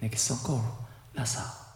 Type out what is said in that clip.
Next song called Rasa.